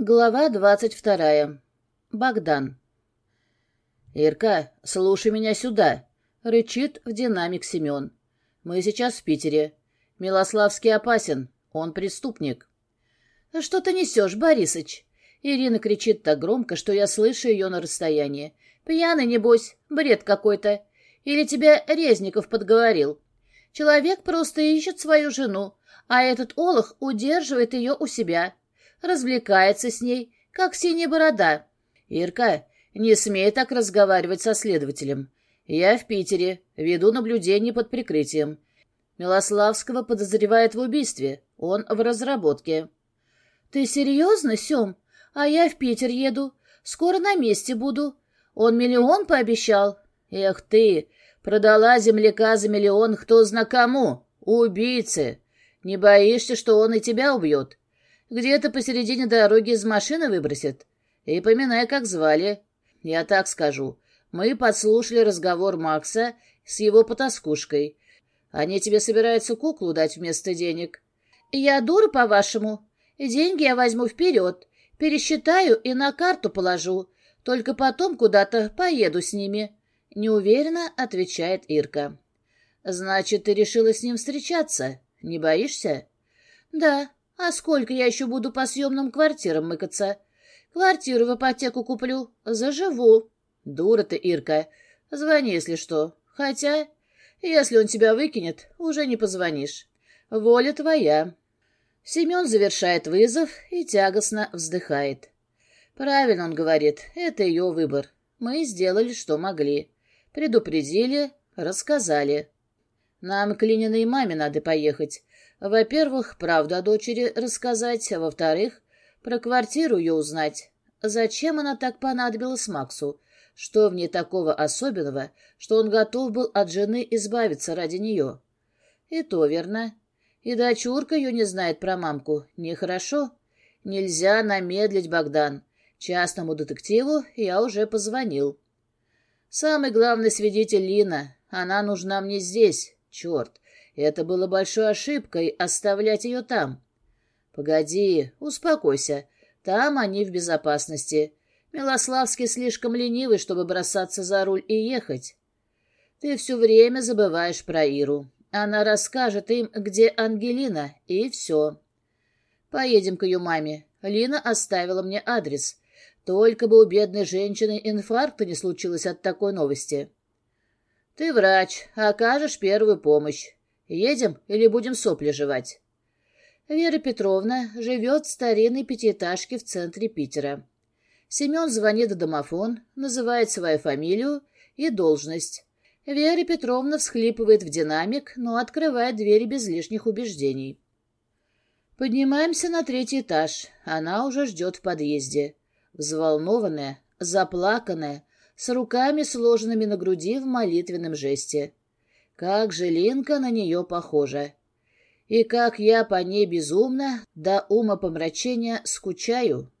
Глава двадцать вторая. Богдан. «Ирка, слушай меня сюда!» — рычит в динамик Семен. «Мы сейчас в Питере. Милославский опасен. Он преступник». «Что ты несешь, Борисыч?» Ирина кричит так громко, что я слышу ее на расстоянии. «Пьяный, небось, бред какой-то. Или тебя Резников подговорил. Человек просто ищет свою жену, а этот олух удерживает ее у себя» развлекается с ней, как синяя борода. Ирка, не смей так разговаривать со следователем. Я в Питере, веду наблюдение под прикрытием. Милославского подозревают в убийстве. Он в разработке. Ты серьезно, Сем? А я в Питер еду. Скоро на месте буду. Он миллион пообещал. Эх ты, продала земляка за миллион кто зна кому. Убийцы. Не боишься, что он и тебя убьет? Где-то посередине дороги из машины выбросит. И поминай, как звали. Я так скажу. Мы подслушали разговор Макса с его потаскушкой. Они тебе собираются куклу дать вместо денег. Я дура, по-вашему? Деньги я возьму вперед, пересчитаю и на карту положу. Только потом куда-то поеду с ними. Неуверенно отвечает Ирка. Значит, ты решила с ним встречаться? Не боишься? Да, а сколько я еще буду по съемным квартирам мыкаться? Квартиру в ипотеку куплю. Заживу. Дура ты, Ирка. Звони, если что. Хотя, если он тебя выкинет, уже не позвонишь. Воля твоя. Семен завершает вызов и тягостно вздыхает. Правильно он говорит, это ее выбор. Мы сделали, что могли. Предупредили, рассказали. Нам к Лининой маме надо поехать. Во-первых, правду о дочери рассказать, а во-вторых, про квартиру ее узнать. Зачем она так понадобилась Максу? Что в ней такого особенного, что он готов был от жены избавиться ради нее? И то верно. И дочурка ее не знает про мамку. Нехорошо. Нельзя намедлить, Богдан. Частному детективу я уже позвонил. Самый главный свидетель Лина. Она нужна мне здесь. Черт, это было большой ошибкой оставлять ее там. Погоди, успокойся. Там они в безопасности. Милославский слишком ленивый, чтобы бросаться за руль и ехать. Ты все время забываешь про Иру. Она расскажет им, где Ангелина, и все. Поедем к ее маме. Лина оставила мне адрес. Только бы у бедной женщины инфаркта не случилось от такой новости. Ты врач, окажешь первую помощь. Едем или будем сопли жевать?» Вера Петровна живет в старинной пятиэтажке в центре Питера. Семен звонит в домофон, называет свою фамилию и должность. Вера Петровна всхлипывает в динамик, но открывает двери без лишних убеждений. Поднимаемся на третий этаж. Она уже ждет в подъезде. Взволнованная, заплаканная, с руками сложенными на груди в молитвенном жесте. Как же Линка на нее похожа. И как я по ней безумно, до ума помрачения, скучаю.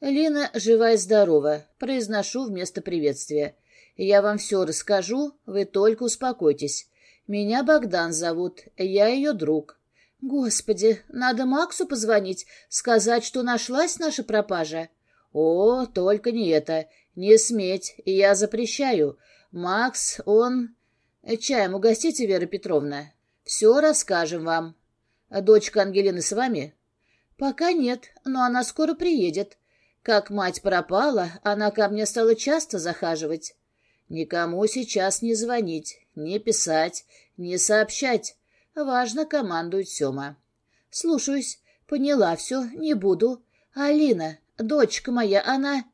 Лина жива и здорова, произношу вместо приветствия. Я вам все расскажу, вы только успокойтесь. Меня Богдан зовут, я ее друг. Господи, надо Максу позвонить, сказать, что нашлась наша пропажа. О, только не это, не сметь, я запрещаю. Макс, он... «Чаем угостите, Вера Петровна? Все расскажем вам. Дочка Ангелины с вами?» «Пока нет, но она скоро приедет. Как мать пропала, она ко мне стала часто захаживать. Никому сейчас не звонить, не писать, не сообщать. Важно командует Сема. Слушаюсь. Поняла все, не буду. Алина, дочка моя, она...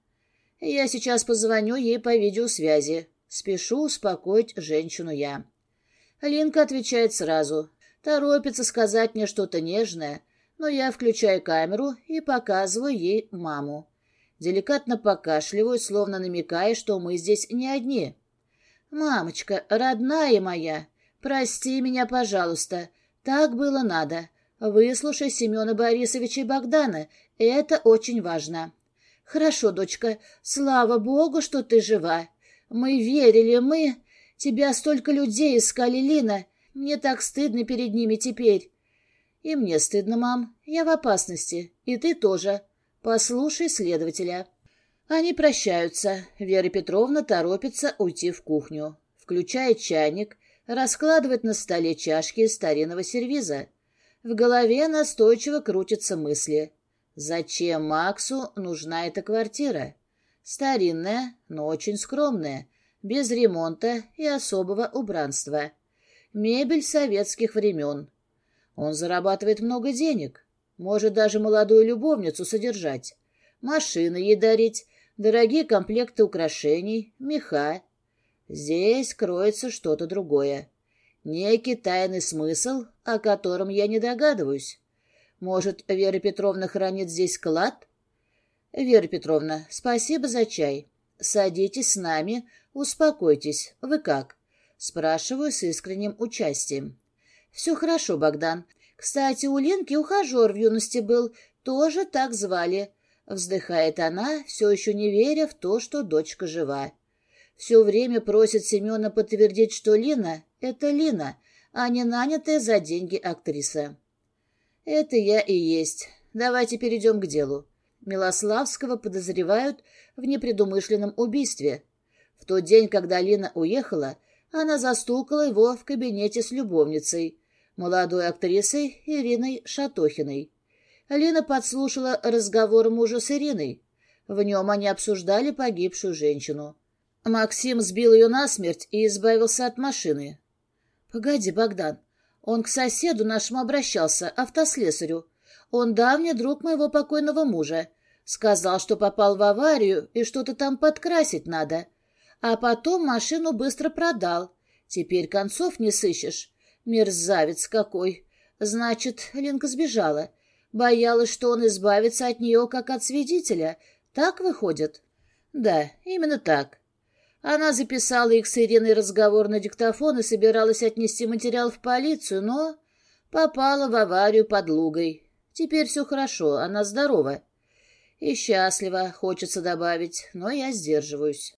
Я сейчас позвоню ей по видеосвязи. Спешу успокоить женщину я. Линка отвечает сразу. Торопится сказать мне что-то нежное, но я включаю камеру и показываю ей маму. Деликатно покашливаю, словно намекая, что мы здесь не одни. «Мамочка, родная моя, прости меня, пожалуйста. Так было надо. Выслушай Семена Борисовича и Богдана. Это очень важно». «Хорошо, дочка. Слава Богу, что ты жива. Мы верили, мы... Тебя столько людей искали, Лина. Мне так стыдно перед ними теперь. И мне стыдно, мам. Я в опасности. И ты тоже. Послушай следователя. Они прощаются. Вера Петровна торопится уйти в кухню. Включает чайник, раскладывает на столе чашки из старинного сервиза. В голове настойчиво крутятся мысли. Зачем Максу нужна эта квартира? Старинная, но очень скромная, без ремонта и особого убранства. Мебель советских времен. Он зарабатывает много денег, может даже молодую любовницу содержать, машины ей дарить, дорогие комплекты украшений, меха. Здесь кроется что-то другое. Некий тайный смысл, о котором я не догадываюсь. Может, Вера Петровна хранит здесь клад? Вера Петровна, спасибо за чай. Садитесь с нами, успокойтесь. Вы как? Спрашиваю с искренним участием. Все хорошо, Богдан. Кстати, у Ленки ухажер в юности был, тоже так звали. Вздыхает она, все еще не веря в то, что дочка жива. Все время просит Семена подтвердить, что Лина — это Лина, а не нанятая за деньги актриса. Это я и есть. Давайте перейдем к делу. Милославского подозревают в непредумышленном убийстве. В тот день, когда Лина уехала, она застукала его в кабинете с любовницей, молодой актрисой Ириной Шатохиной. Лина подслушала разговор мужа с Ириной. В нем они обсуждали погибшую женщину. Максим сбил ее насмерть и избавился от машины. — Погоди, Богдан, он к соседу нашему обращался, автослесарю. Он давний друг моего покойного мужа. Сказал, что попал в аварию и что-то там подкрасить надо. А потом машину быстро продал. Теперь концов не сыщешь. Мерзавец какой. Значит, Ленка сбежала. Боялась, что он избавится от нее, как от свидетеля. Так выходит? Да, именно так. Она записала их с Ириной разговор на диктофон и собиралась отнести материал в полицию, но попала в аварию под Лугой. Теперь все хорошо, она здорова. И счастлива, хочется добавить, но я сдерживаюсь.